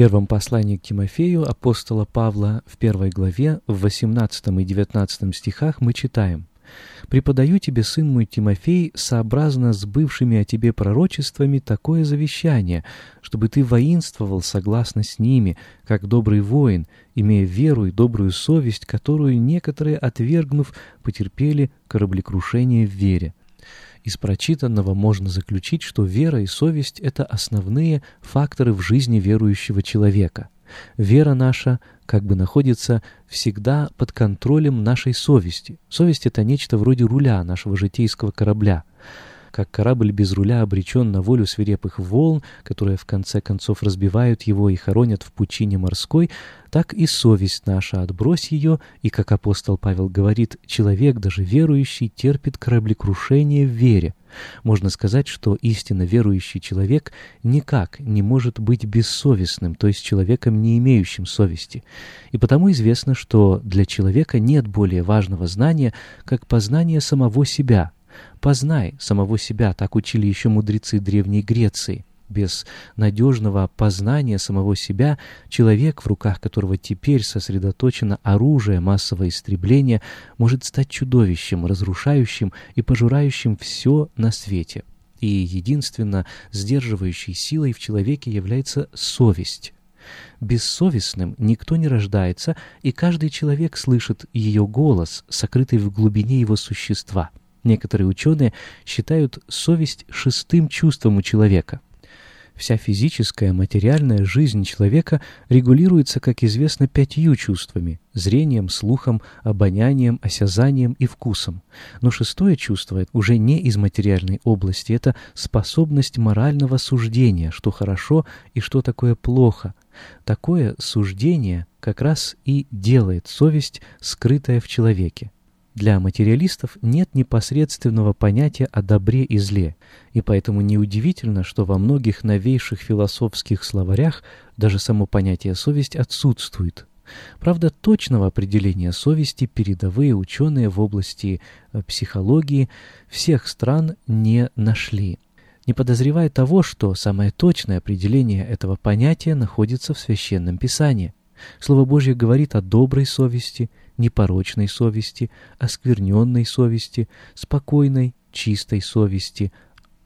Первом послании к Тимофею апостола Павла в первой главе в 18 и 19 стихах мы читаем «Преподаю тебе, сын мой Тимофей, сообразно с бывшими о тебе пророчествами такое завещание, чтобы ты воинствовал согласно с ними, как добрый воин, имея веру и добрую совесть, которую некоторые, отвергнув, потерпели кораблекрушение в вере. Из прочитанного можно заключить, что вера и совесть — это основные факторы в жизни верующего человека. Вера наша как бы находится всегда под контролем нашей совести. Совесть — это нечто вроде руля нашего житейского корабля как корабль без руля обречен на волю свирепых волн, которые в конце концов разбивают его и хоронят в пучине морской, так и совесть наша, отбрось ее, и, как апостол Павел говорит, человек, даже верующий, терпит кораблекрушение в вере. Можно сказать, что истинно верующий человек никак не может быть бессовестным, то есть человеком, не имеющим совести. И потому известно, что для человека нет более важного знания, как познание самого себя – Познай самого себя, так учили еще мудрецы Древней Греции. Без надежного познания самого себя человек, в руках которого теперь сосредоточено оружие массового истребления, может стать чудовищем, разрушающим и пожирающим все на свете. И единственно сдерживающей силой в человеке является совесть. Бессовестным никто не рождается, и каждый человек слышит ее голос, сокрытый в глубине его существа. Некоторые ученые считают совесть шестым чувством у человека. Вся физическая, материальная жизнь человека регулируется, как известно, пятью чувствами – зрением, слухом, обонянием, осязанием и вкусом. Но шестое чувство уже не из материальной области, это способность морального суждения, что хорошо и что такое плохо. Такое суждение как раз и делает совесть, скрытая в человеке. Для материалистов нет непосредственного понятия о добре и зле, и поэтому неудивительно, что во многих новейших философских словарях даже само понятие «совесть» отсутствует. Правда, точного определения совести передовые ученые в области э, психологии всех стран не нашли, не подозревая того, что самое точное определение этого понятия находится в Священном Писании. Слово Божье говорит о доброй совести, непорочной совести, оскверненной совести, спокойной, чистой совести,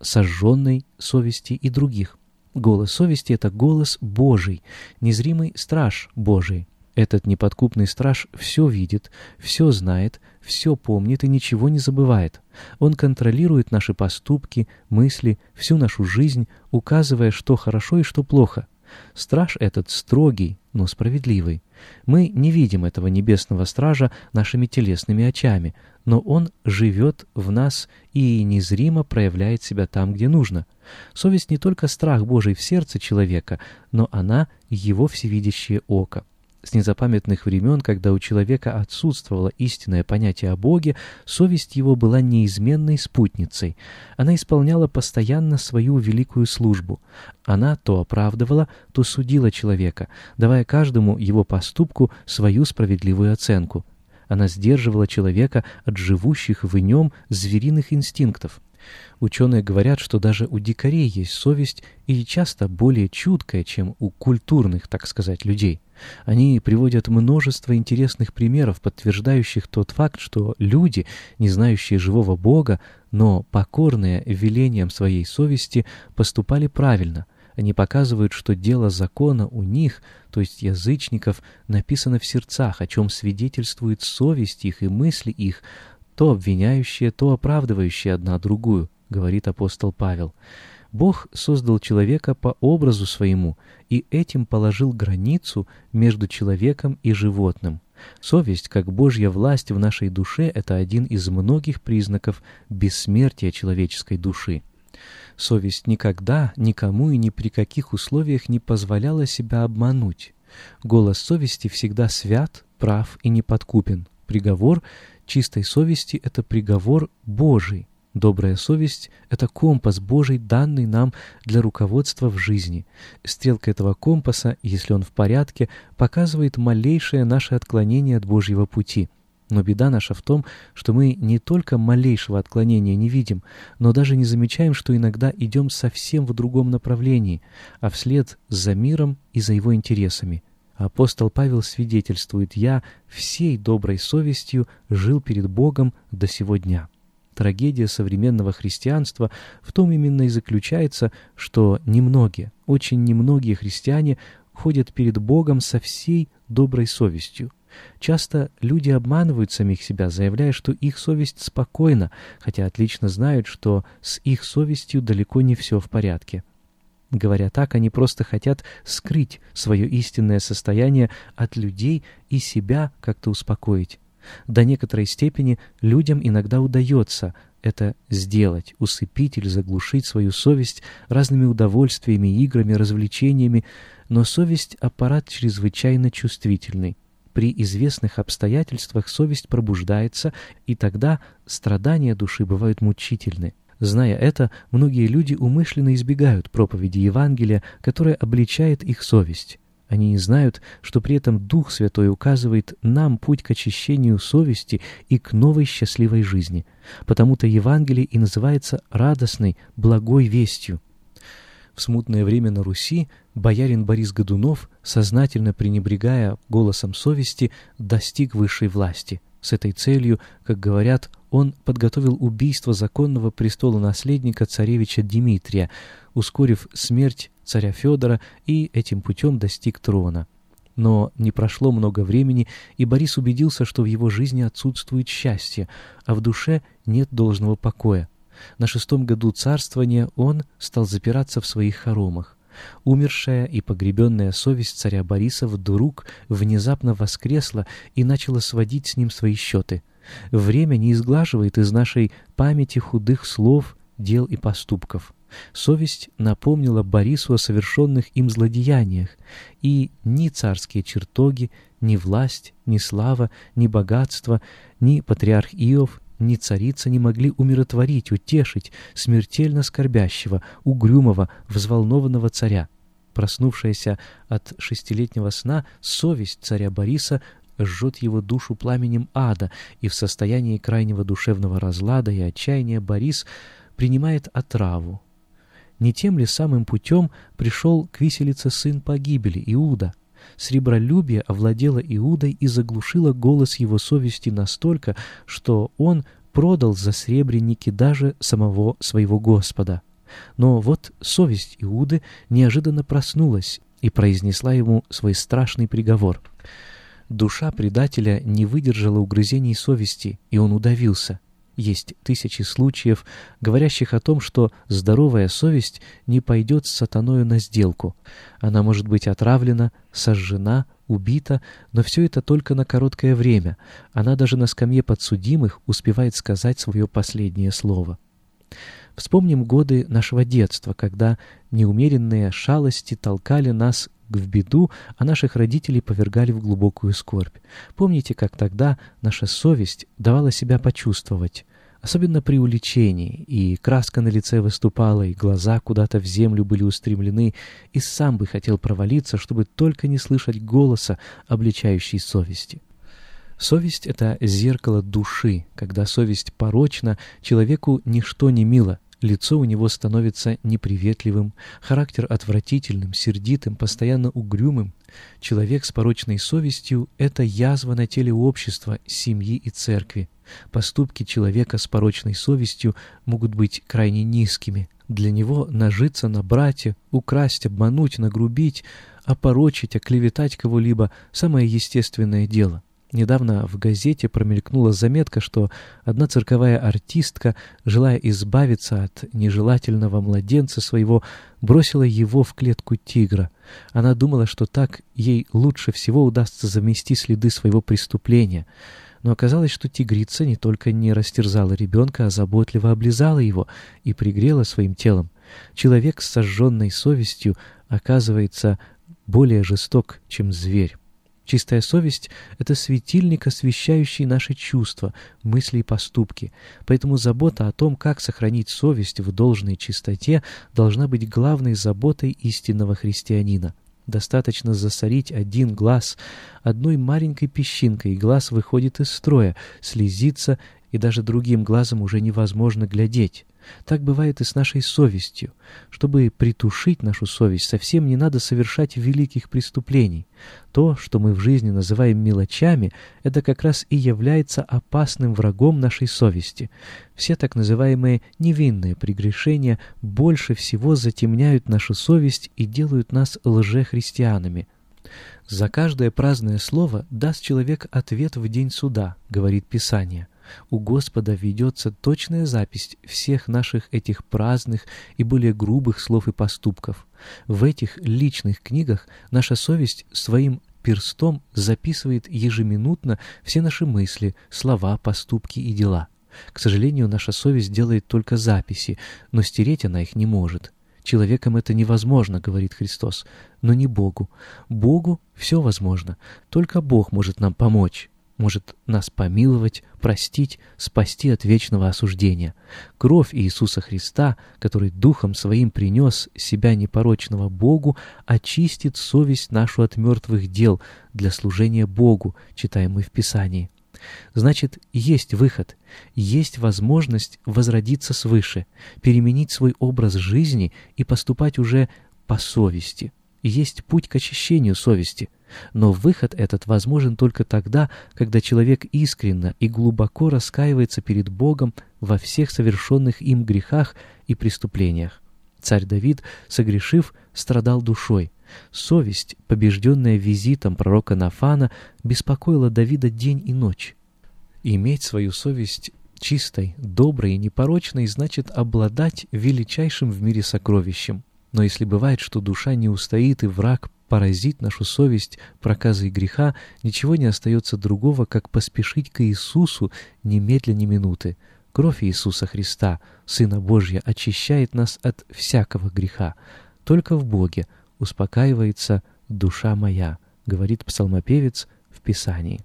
сожженной совести и других. Голос совести — это голос Божий, незримый страж Божий. Этот неподкупный страж все видит, все знает, все помнит и ничего не забывает. Он контролирует наши поступки, мысли, всю нашу жизнь, указывая, что хорошо и что плохо. Страж этот строгий, но справедливый. Мы не видим этого небесного стража нашими телесными очами, но он живет в нас и незримо проявляет себя там, где нужно. Совесть не только страх Божий в сердце человека, но она — его всевидящее око. С незапамятных времен, когда у человека отсутствовало истинное понятие о Боге, совесть его была неизменной спутницей. Она исполняла постоянно свою великую службу. Она то оправдывала, то судила человека, давая каждому его поступку свою справедливую оценку. Она сдерживала человека от живущих в нем звериных инстинктов. Ученые говорят, что даже у дикарей есть совесть и часто более чуткая, чем у культурных, так сказать, людей. Они приводят множество интересных примеров, подтверждающих тот факт, что люди, не знающие живого Бога, но покорные велениям своей совести, поступали правильно. Они показывают, что дело закона у них, то есть язычников, написано в сердцах, о чем свидетельствует совесть их и мысли их, то обвиняющие, то оправдывающие одна другую говорит апостол Павел. Бог создал человека по образу своему и этим положил границу между человеком и животным. Совесть, как Божья власть в нашей душе, это один из многих признаков бессмертия человеческой души. Совесть никогда, никому и ни при каких условиях не позволяла себя обмануть. Голос совести всегда свят, прав и неподкупен. Приговор чистой совести — это приговор Божий. Добрая совесть — это компас Божий, данный нам для руководства в жизни. Стрелка этого компаса, если он в порядке, показывает малейшее наше отклонение от Божьего пути. Но беда наша в том, что мы не только малейшего отклонения не видим, но даже не замечаем, что иногда идем совсем в другом направлении, а вслед за миром и за его интересами. Апостол Павел свидетельствует «Я всей доброй совестью жил перед Богом до сего дня». Трагедия современного христианства в том именно и заключается, что немногие, очень немногие христиане ходят перед Богом со всей доброй совестью. Часто люди обманывают самих себя, заявляя, что их совесть спокойна, хотя отлично знают, что с их совестью далеко не все в порядке. Говоря так, они просто хотят скрыть свое истинное состояние от людей и себя как-то успокоить. До некоторой степени людям иногда удается это сделать, усыпить или заглушить свою совесть разными удовольствиями, играми, развлечениями, но совесть — аппарат чрезвычайно чувствительный. При известных обстоятельствах совесть пробуждается, и тогда страдания души бывают мучительны. Зная это, многие люди умышленно избегают проповеди Евангелия, которая обличает их совесть. Они не знают, что при этом Дух Святой указывает нам путь к очищению совести и к новой счастливой жизни. Потому-то Евангелие и называется радостной, благой вестью. В смутное время на Руси боярин Борис Годунов, сознательно пренебрегая голосом совести, достиг высшей власти. С этой целью, как говорят, он подготовил убийство законного престола наследника царевича Дмитрия, ускорив смерть царя Федора и этим путем достиг трона. Но не прошло много времени, и Борис убедился, что в его жизни отсутствует счастье, а в душе нет должного покоя. На шестом году царствования он стал запираться в своих хоромах. Умершая и погребенная совесть царя Бориса вдруг внезапно воскресла и начала сводить с ним свои счеты. Время не изглаживает из нашей памяти худых слов, дел и поступков. Совесть напомнила Борису о совершенных им злодеяниях, и ни царские чертоги, ни власть, ни слава, ни богатство, ни патриарх Иов, ни царица не могли умиротворить, утешить смертельно скорбящего, угрюмого, взволнованного царя. Проснувшаяся от шестилетнего сна совесть царя Бориса жжет его душу пламенем ада, и в состоянии крайнего душевного разлада и отчаяния Борис принимает отраву, не тем ли самым путем пришел к виселице сын погибели, Иуда? Сребролюбие овладело Иудой и заглушило голос его совести настолько, что он продал за сребреники даже самого своего Господа. Но вот совесть Иуды неожиданно проснулась и произнесла ему свой страшный приговор. Душа предателя не выдержала угрызений совести, и он удавился. Есть тысячи случаев, говорящих о том, что здоровая совесть не пойдет с сатаною на сделку. Она может быть отравлена, сожжена, убита, но все это только на короткое время. Она даже на скамье подсудимых успевает сказать свое последнее слово. Вспомним годы нашего детства, когда неумеренные шалости толкали нас в беду, а наших родителей повергали в глубокую скорбь. Помните, как тогда наша совесть давала себя почувствовать? Особенно при уличении, и краска на лице выступала, и глаза куда-то в землю были устремлены, и сам бы хотел провалиться, чтобы только не слышать голоса, обличающей совести. Совесть — это зеркало души. Когда совесть порочна, человеку ничто не мило. Лицо у него становится неприветливым, характер отвратительным, сердитым, постоянно угрюмым. Человек с порочной совестью — это язва на теле общества, семьи и церкви. Поступки человека с порочной совестью могут быть крайне низкими. Для него нажиться на брате, украсть, обмануть, нагрубить, опорочить, оклеветать кого-либо — самое естественное дело. Недавно в газете промелькнула заметка, что одна цирковая артистка, желая избавиться от нежелательного младенца своего, бросила его в клетку тигра. Она думала, что так ей лучше всего удастся замести следы своего преступления. Но оказалось, что тигрица не только не растерзала ребенка, а заботливо облизала его и пригрела своим телом. Человек с сожженной совестью оказывается более жесток, чем зверь. Чистая совесть — это светильник, освещающий наши чувства, мысли и поступки. Поэтому забота о том, как сохранить совесть в должной чистоте, должна быть главной заботой истинного христианина. Достаточно засорить один глаз одной маленькой песчинкой, и глаз выходит из строя, слезится, и даже другим глазом уже невозможно глядеть. Так бывает и с нашей совестью. Чтобы притушить нашу совесть, совсем не надо совершать великих преступлений. То, что мы в жизни называем мелочами, это как раз и является опасным врагом нашей совести. Все так называемые невинные прегрешения больше всего затемняют нашу совесть и делают нас лжехристианами. «За каждое праздное слово даст человек ответ в день суда», — говорит Писание у Господа ведется точная запись всех наших этих праздных и более грубых слов и поступков. В этих личных книгах наша совесть своим перстом записывает ежеминутно все наши мысли, слова, поступки и дела. К сожалению, наша совесть делает только записи, но стереть она их не может. Человеком это невозможно, говорит Христос, но не Богу. Богу все возможно, только Бог может нам помочь может нас помиловать, простить, спасти от вечного осуждения. Кровь Иисуса Христа, который Духом Своим принес себя непорочного Богу, очистит совесть нашу от мертвых дел для служения Богу, читаем мы в Писании. Значит, есть выход, есть возможность возродиться свыше, переменить свой образ жизни и поступать уже по совести. Есть путь к очищению совести – но выход этот возможен только тогда, когда человек искренно и глубоко раскаивается перед Богом во всех совершенных им грехах и преступлениях. Царь Давид, согрешив, страдал душой. Совесть, побежденная визитом пророка Нафана, беспокоила Давида день и ночь. Иметь свою совесть чистой, доброй и непорочной значит обладать величайшим в мире сокровищем. Но если бывает, что душа не устоит и враг поразит нашу совесть проказой греха, ничего не остается другого, как поспешить к Иисусу немедля ни минуты. Кровь Иисуса Христа, Сына Божья, очищает нас от всякого греха. Только в Боге успокаивается душа моя, говорит псалмопевец в Писании.